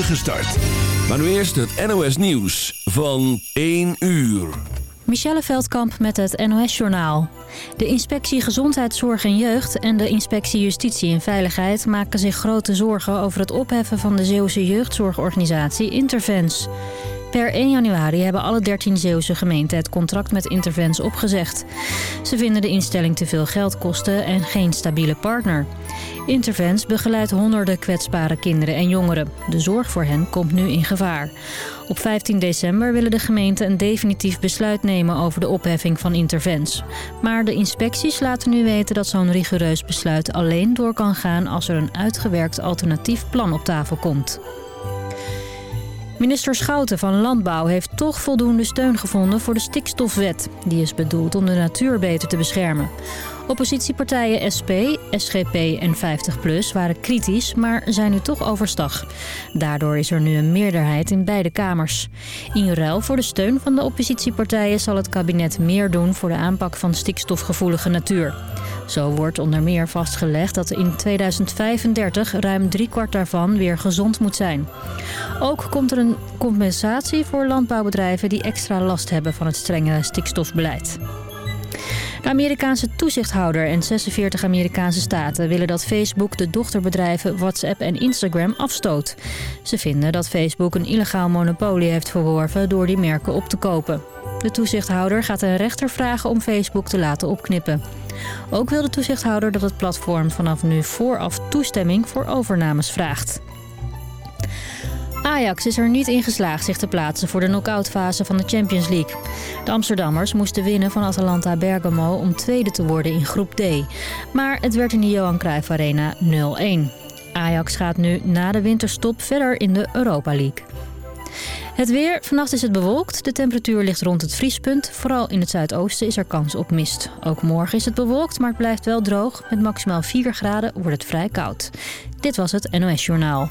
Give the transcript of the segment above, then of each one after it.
start. Maar nu eerst het NOS Nieuws van 1 uur. Michelle Veldkamp met het NOS-journaal. De inspectie Gezondheidszorg en Jeugd en de inspectie Justitie en Veiligheid... maken zich grote zorgen over het opheffen van de Zeeuwse jeugdzorgorganisatie Intervens. Per 1 januari hebben alle 13 Zeeuwse gemeenten het contract met Intervens opgezegd. Ze vinden de instelling te veel geld kosten en geen stabiele partner. Intervens begeleidt honderden kwetsbare kinderen en jongeren. De zorg voor hen komt nu in gevaar. Op 15 december willen de gemeenten een definitief besluit nemen over de opheffing van Intervens. Maar de inspecties laten nu weten dat zo'n rigoureus besluit alleen door kan gaan als er een uitgewerkt alternatief plan op tafel komt. Minister Schouten van Landbouw heeft toch voldoende steun gevonden voor de stikstofwet. Die is bedoeld om de natuur beter te beschermen. Oppositiepartijen SP, SGP en 50PLUS waren kritisch, maar zijn nu toch overstag. Daardoor is er nu een meerderheid in beide kamers. In ruil voor de steun van de oppositiepartijen zal het kabinet meer doen voor de aanpak van stikstofgevoelige natuur. Zo wordt onder meer vastgelegd dat in 2035 ruim driekwart daarvan weer gezond moet zijn. Ook komt er een compensatie voor landbouwbedrijven die extra last hebben van het strenge stikstofbeleid. De Amerikaanse toezichthouder en 46 Amerikaanse staten willen dat Facebook de dochterbedrijven WhatsApp en Instagram afstoot. Ze vinden dat Facebook een illegaal monopolie heeft verworven door die merken op te kopen. De toezichthouder gaat een rechter vragen om Facebook te laten opknippen. Ook wil de toezichthouder dat het platform vanaf nu vooraf toestemming voor overnames vraagt. Ajax is er niet in geslaagd zich te plaatsen voor de knock-outfase van de Champions League. De Amsterdammers moesten winnen van Atalanta Bergamo om tweede te worden in groep D. Maar het werd in de Johan Cruijff Arena 0-1. Ajax gaat nu na de winterstop verder in de Europa League. Het weer. Vannacht is het bewolkt. De temperatuur ligt rond het vriespunt. Vooral in het zuidoosten is er kans op mist. Ook morgen is het bewolkt, maar het blijft wel droog. Met maximaal 4 graden wordt het vrij koud. Dit was het NOS Journaal.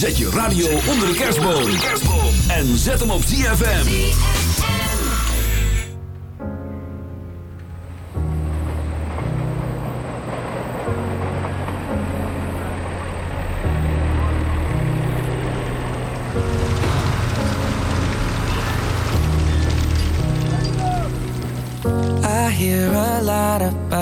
Zet je radio onder de kerstboom. En zet hem op ZFM.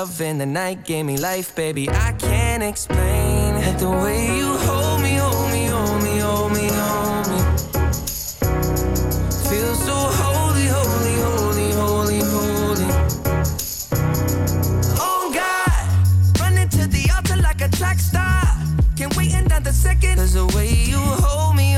love in the night gave me life, baby. I can't explain it. The way you hold me, hold me, hold me, hold me, hold me. Feel so holy, holy, holy, holy, holy. Oh God, running to the altar like a track star. Can't wait another second. Cause the way you hold me,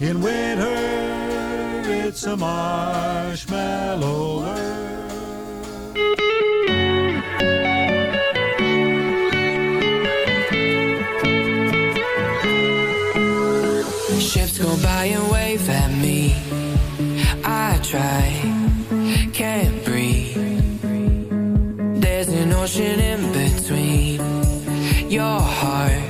In winter it's a marshmallow world. Ships go by and wave at me. I try, can't breathe. There's an ocean in between your heart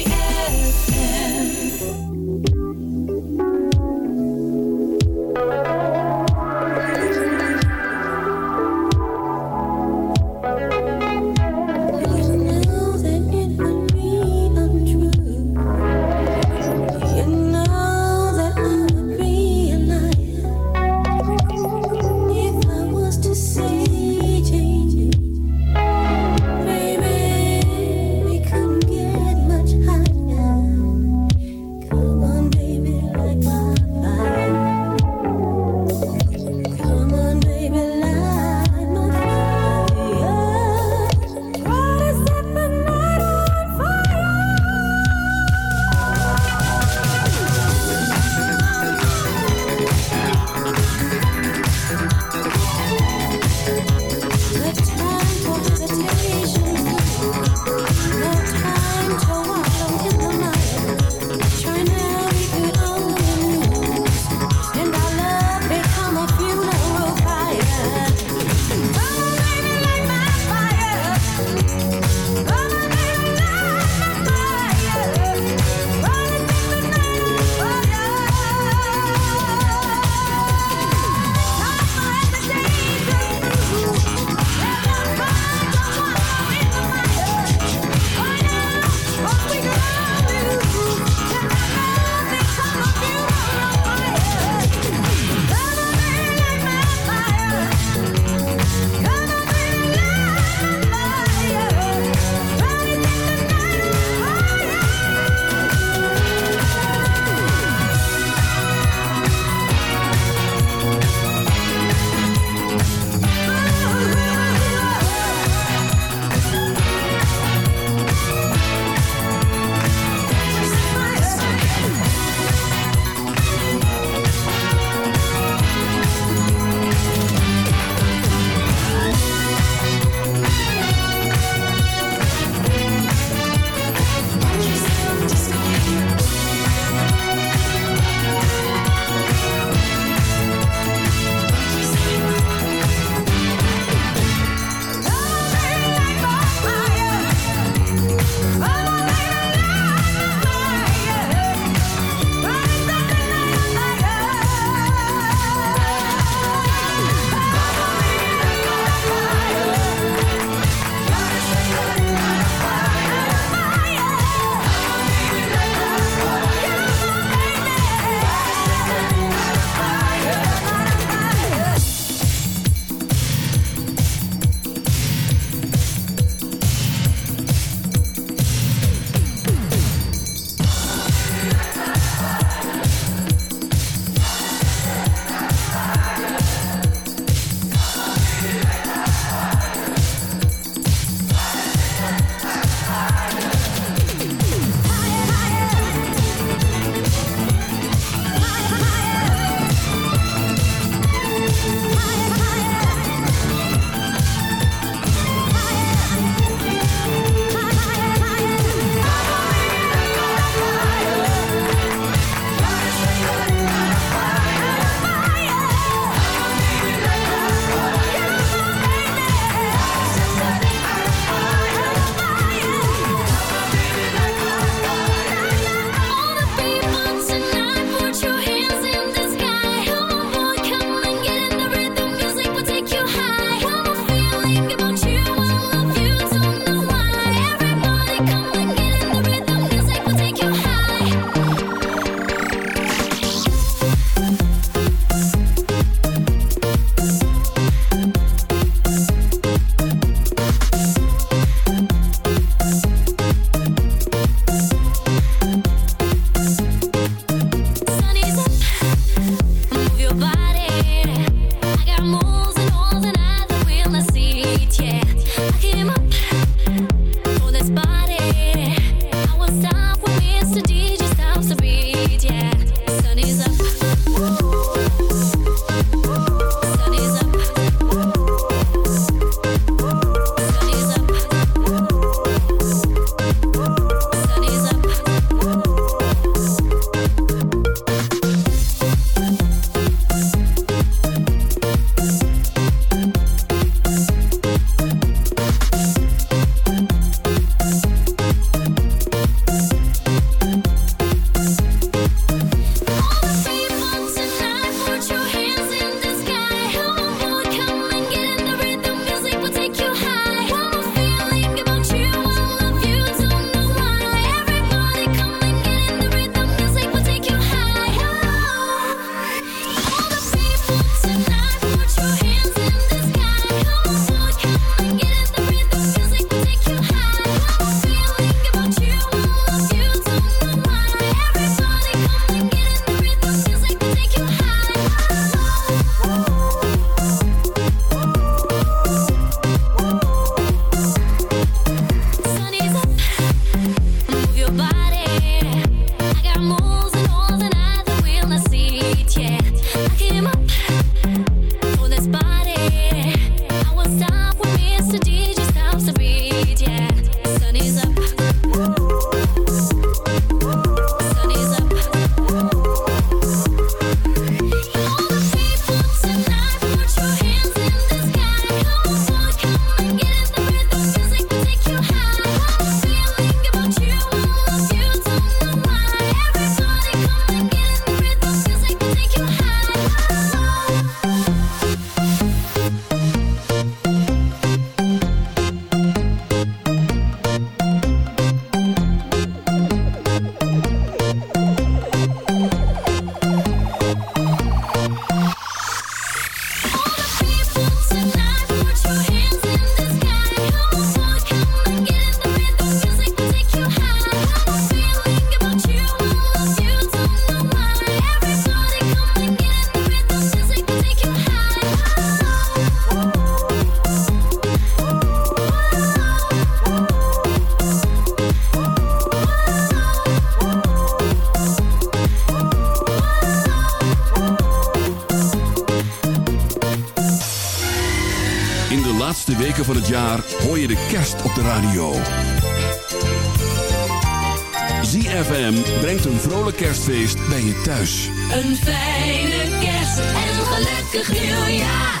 Gelukkig nieuwjaar.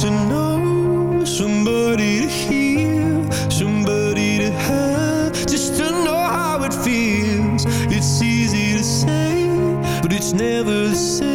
to know, somebody to hear, somebody to have, just to know how it feels. It's easy to say, but it's never the same.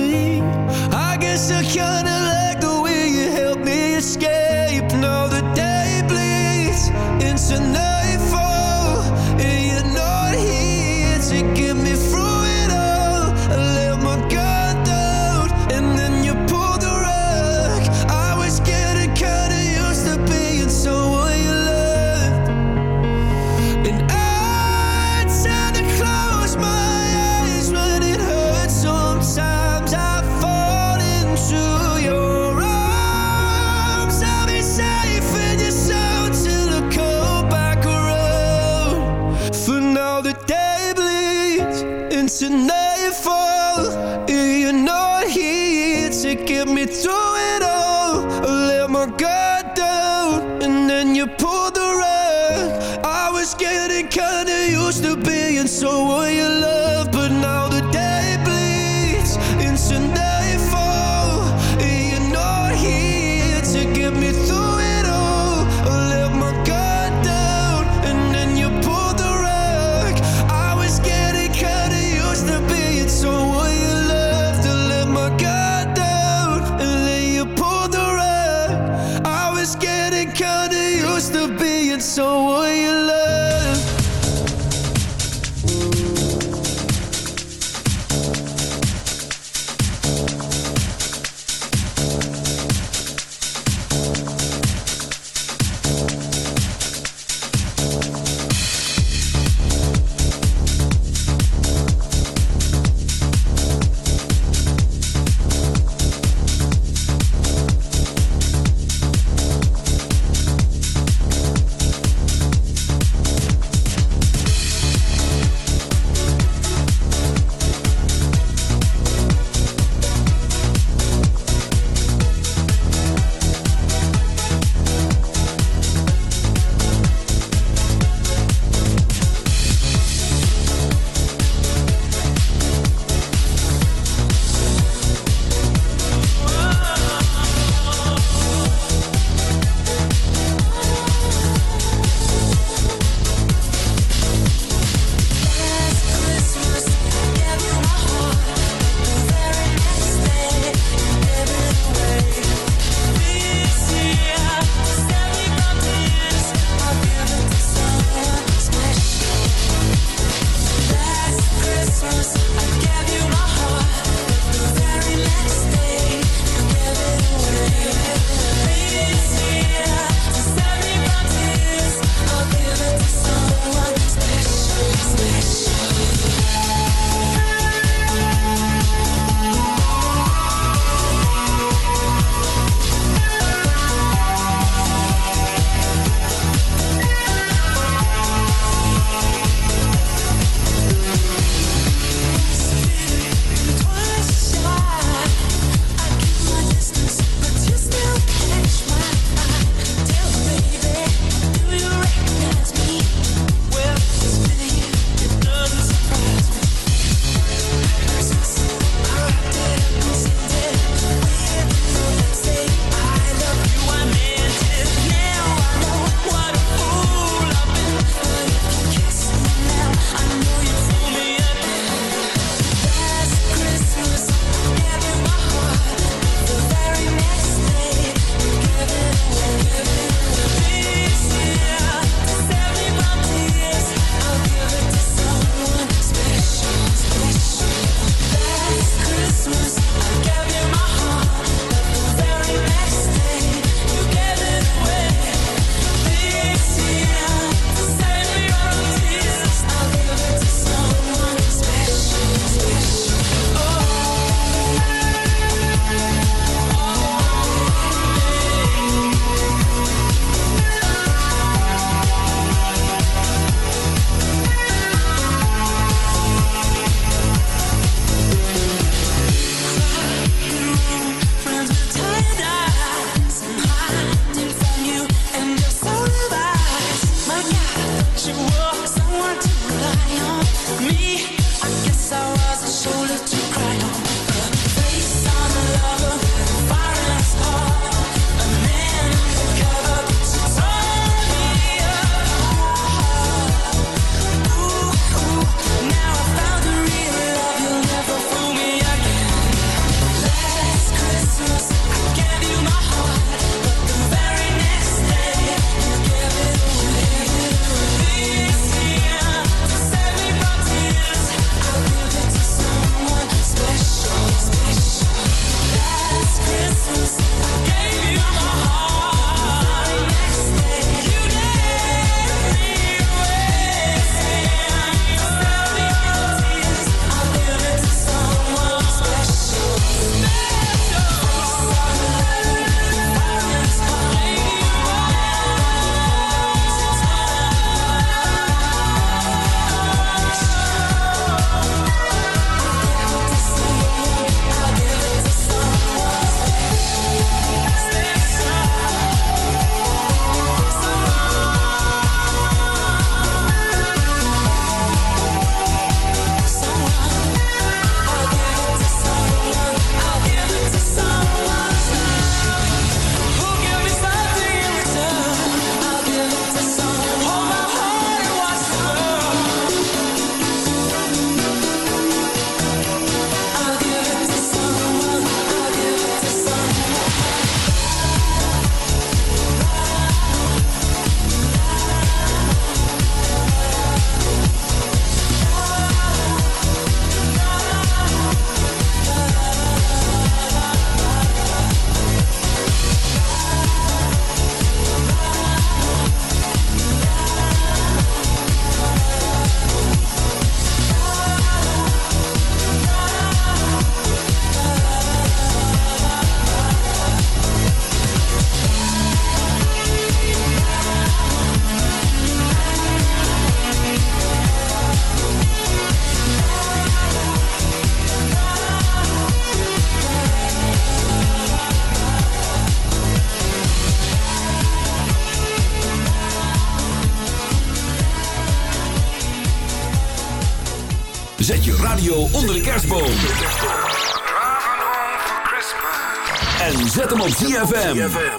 ZFM.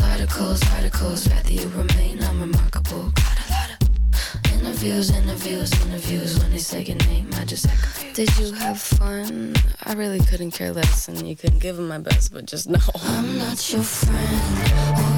articles, articles, articles. Rather you remain unremarkable. Got a lot of interviews, interviews, interviews. When they say your name, I just like. Did you have fun? I really couldn't care less, and you couldn't give them my best, but just no. I'm not your friend.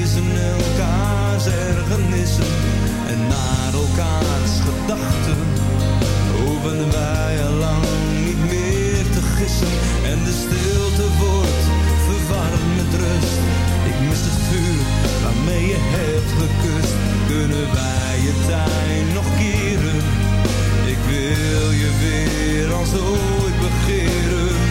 lezen elkaars ergernissen en naar elkaars gedachten. Hoeven wij al lang niet meer te gissen en de stilte wordt verwarmd met rust. Ik mis het vuur waarmee je hebt gekust. Kunnen wij je tijd nog keren? Ik wil je weer als ooit begeren.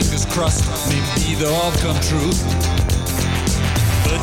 Fingers crossed, maybe they'll all come true.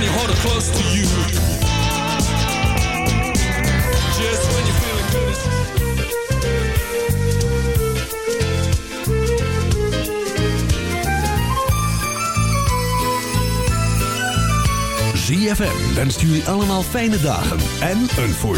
When you hold her close to you, jullie allemaal fijne dagen en een voorspoedig